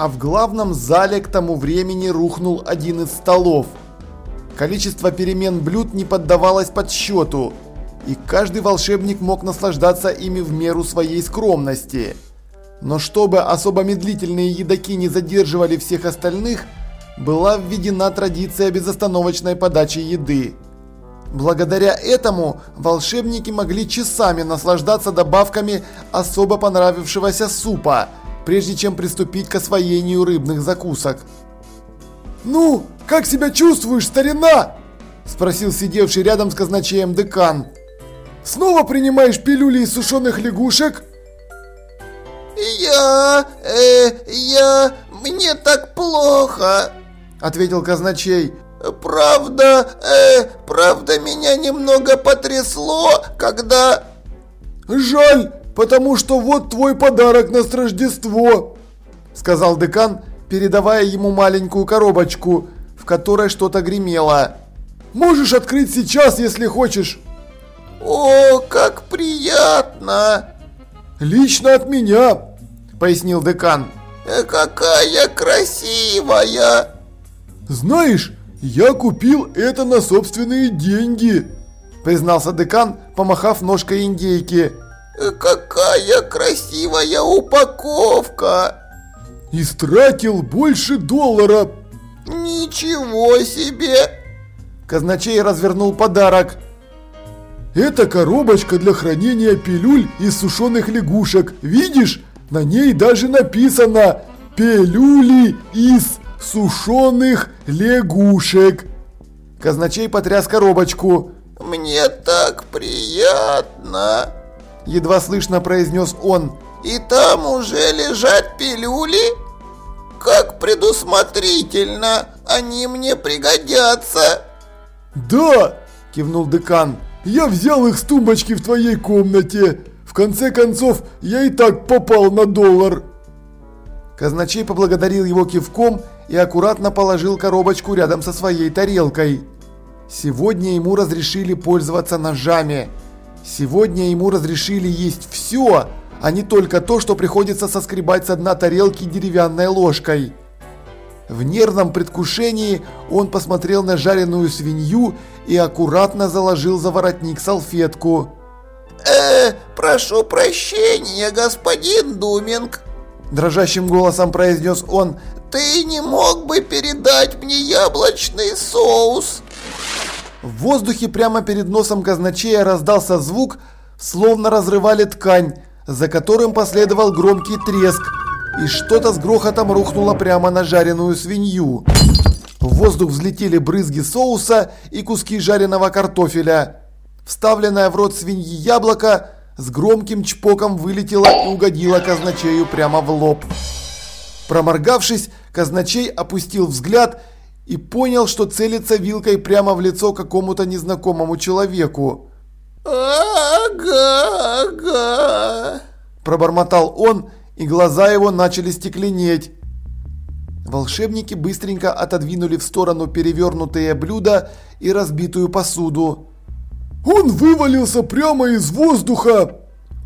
а в главном зале к тому времени рухнул один из столов. Количество перемен блюд не поддавалось подсчету, и каждый волшебник мог наслаждаться ими в меру своей скромности. Но чтобы особо медлительные едоки не задерживали всех остальных, была введена традиция безостановочной подачи еды. Благодаря этому волшебники могли часами наслаждаться добавками особо понравившегося супа, прежде чем приступить к освоению рыбных закусок. «Ну, как себя чувствуешь, старина?» – спросил сидевший рядом с казначеем декан. «Снова принимаешь пилюли из сушеных лягушек?» «Я... э... я... мне так плохо!» – ответил казначей. «Правда, э... правда меня немного потрясло, когда...» «Жаль, потому что вот твой подарок на Рождество!» – сказал декан, передавая ему маленькую коробочку, в которой что-то гремело. «Можешь открыть сейчас, если хочешь!» «О, как приятно!» «Лично от меня!» – пояснил декан. Э, «Какая красивая!» «Знаешь, я купил это на собственные деньги!» – признался декан, помахав ножкой индейки. «Какая красивая упаковка!» «Истратил больше доллара!» «Ничего себе!» Казначей развернул подарок. «Это коробочка для хранения пилюль из сушеных лягушек. Видишь, на ней даже написано «Пилюли из сушеных лягушек». Казначей потряс коробочку. «Мне так приятно!» Едва слышно произнес он. «И там уже лежат пилюли? Как предусмотрительно! Они мне пригодятся!» «Да!» – кивнул декан. «Я взял их с тумбочки в твоей комнате. В конце концов, я и так попал на доллар». Казначей поблагодарил его кивком и аккуратно положил коробочку рядом со своей тарелкой. Сегодня ему разрешили пользоваться ножами. Сегодня ему разрешили есть все, а не только то, что приходится соскребать со дна тарелки деревянной ложкой. В нервном предвкушении он посмотрел на жареную свинью и аккуратно заложил за воротник салфетку. «Э, прошу прощения, господин Думинг», – дрожащим голосом произнес он. «Ты не мог бы передать мне яблочный соус?» В воздухе прямо перед носом казначея раздался звук, словно разрывали ткань, за которым последовал громкий треск, и что-то с грохотом рухнуло прямо на жареную свинью. В воздух взлетели брызги соуса и куски жареного картофеля. Вставленное в рот свиньи яблоко с громким чпоком вылетело и угодило казначею прямо в лоб. Проморгавшись, казначей опустил взгляд и понял, что целится вилкой прямо в лицо какому-то незнакомому человеку. «Ага, ага!» Пробормотал он, и глаза его начали стекленеть. Волшебники быстренько отодвинули в сторону перевернутые блюда и разбитую посуду. «Он вывалился прямо из воздуха!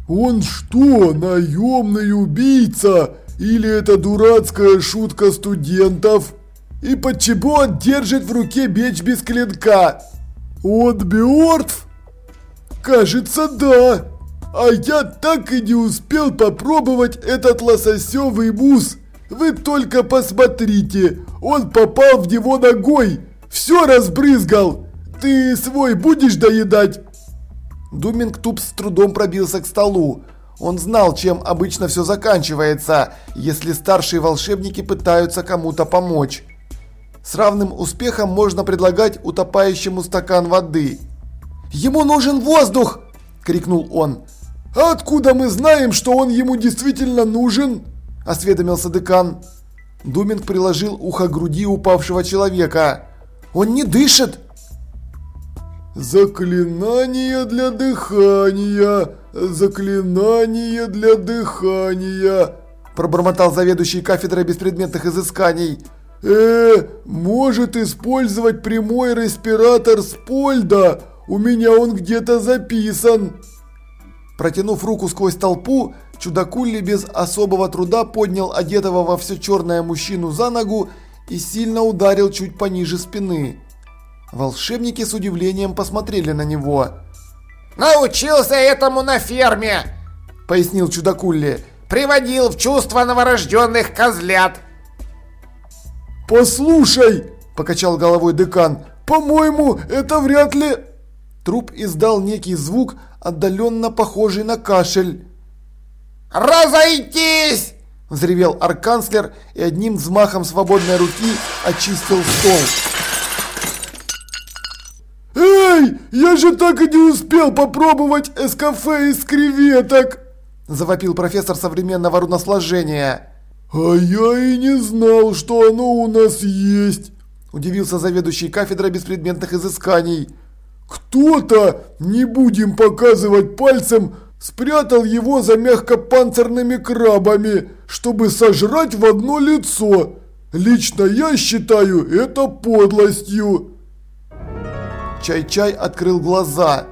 Он что, наемный убийца? Или это дурацкая шутка студентов?» И почему он держит в руке меч без клинка? Он мертв? Кажется, да. А я так и не успел попробовать этот лососевый мусс. Вы только посмотрите, он попал в него ногой, все разбрызгал. Ты свой будешь доедать? Думинг Тупс с трудом пробился к столу. Он знал, чем обычно все заканчивается, если старшие волшебники пытаются кому-то помочь. С равным успехом можно предлагать утопающему стакан воды. «Ему нужен воздух!» – крикнул он. «А откуда мы знаем, что он ему действительно нужен?» – осведомился декан. Думинг приложил ухо к груди упавшего человека. «Он не дышит!» «Заклинание для дыхания! Заклинание для дыхания!» Пробормотал заведующий кафедрой беспредметных изысканий э может использовать прямой респиратор с польда. У меня он где-то записан. Протянув руку сквозь толпу, Чудакулли без особого труда поднял одетого во все черное мужчину за ногу и сильно ударил чуть пониже спины. Волшебники с удивлением посмотрели на него. «Научился этому на ферме!» – пояснил Чудакулли. «Приводил в чувство новорожденных козлят!» «Послушай!» – покачал головой декан. «По-моему, это вряд ли...» Труп издал некий звук, отдаленно похожий на кашель. «Разойтись!» – взревел арканцлер и одним взмахом свободной руки очистил стол. «Эй, я же так и не успел попробовать эскафе из креветок!» – завопил профессор современного руносложения. «А я и не знал, что оно у нас есть!» – удивился заведующий кафедрой беспредметных изысканий. «Кто-то, не будем показывать пальцем, спрятал его за мягкопанцирными крабами, чтобы сожрать в одно лицо. Лично я считаю это подлостью!» Чай-Чай открыл глаза.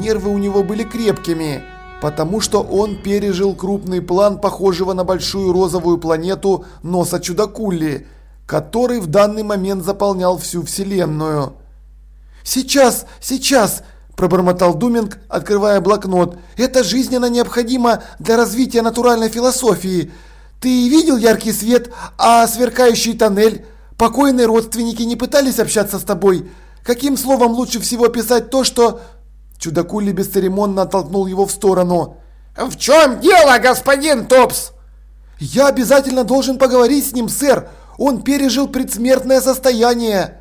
Нервы у него были крепкими, потому что он пережил крупный план похожего на большую розовую планету носа Чудакулли, который в данный момент заполнял всю Вселенную. «Сейчас, сейчас!» – пробормотал Думинг, открывая блокнот. «Это жизненно необходимо для развития натуральной философии. Ты видел яркий свет, а сверкающий тоннель? Покойные родственники не пытались общаться с тобой?» Каким словом лучше всего описать то, что...» Чудакули бесцеремонно оттолкнул его в сторону. «В чем дело, господин Топс?» «Я обязательно должен поговорить с ним, сэр. Он пережил предсмертное состояние».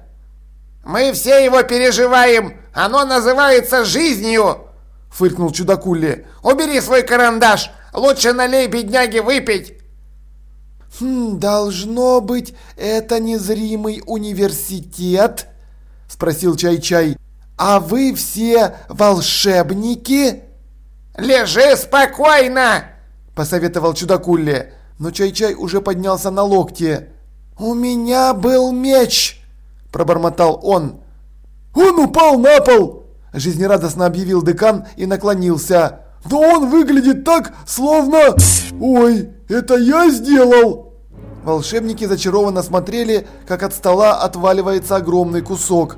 «Мы все его переживаем. Оно называется жизнью!» Фыркнул Чудакули. «Убери свой карандаш. Лучше налей бедняге выпить». «Хм, должно быть, это незримый университет?» спросил Чай-Чай. «А вы все волшебники?» «Лежи спокойно!» – посоветовал Чудакулли. Но Чай-Чай уже поднялся на локте. «У меня был меч!» – пробормотал он. «Он упал на пол!» – жизнерадостно объявил декан и наклонился. «Но он выглядит так, словно... Ой, это я сделал!» Волшебники зачарованно смотрели, как от стола отваливается огромный кусок.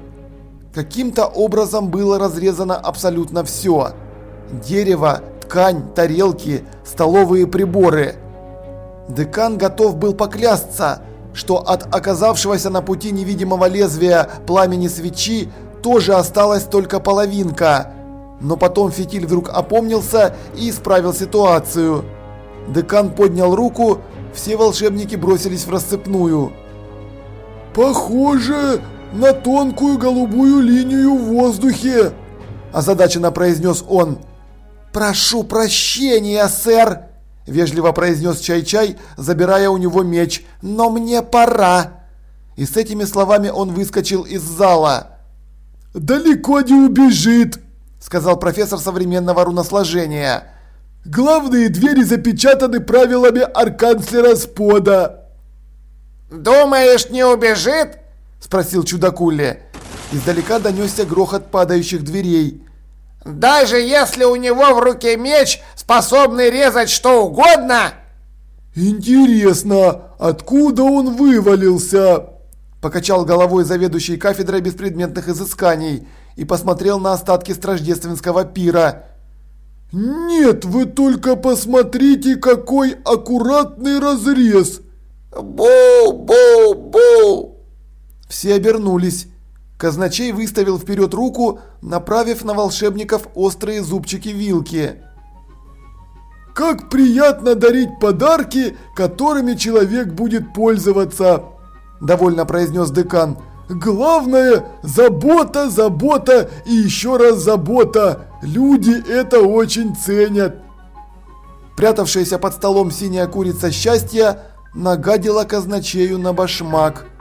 Каким-то образом было разрезано абсолютно все. Дерево, ткань, тарелки, столовые приборы. Декан готов был поклясться, что от оказавшегося на пути невидимого лезвия пламени свечи тоже осталась только половинка. Но потом фитиль вдруг опомнился и исправил ситуацию. Декан поднял руку, все волшебники бросились в расцепную. «Похоже на тонкую голубую линию в воздухе!» Озадаченно произнес он. «Прошу прощения, сэр!» Вежливо произнес Чай-Чай, забирая у него меч. «Но мне пора!» И с этими словами он выскочил из зала. «Далеко не убежит!» Сказал профессор современного руносложения. Главные двери запечатаны правилами арканцлера Спода. «Думаешь, не убежит?» – спросил чудакуля. Издалека донесся грохот падающих дверей. «Даже если у него в руке меч, способный резать что угодно?» «Интересно, откуда он вывалился?» Покачал головой заведующий кафедрой беспредметных изысканий и посмотрел на остатки страждественского пира. «Нет, вы только посмотрите, какой аккуратный разрез!» «Бу-бу-бу!» Все обернулись. Казначей выставил вперед руку, направив на волшебников острые зубчики вилки. «Как приятно дарить подарки, которыми человек будет пользоваться!» – довольно произнес декан. Главное – забота, забота и еще раз забота. Люди это очень ценят. Прятавшаяся под столом синяя курица счастья нагадила казначею на башмак.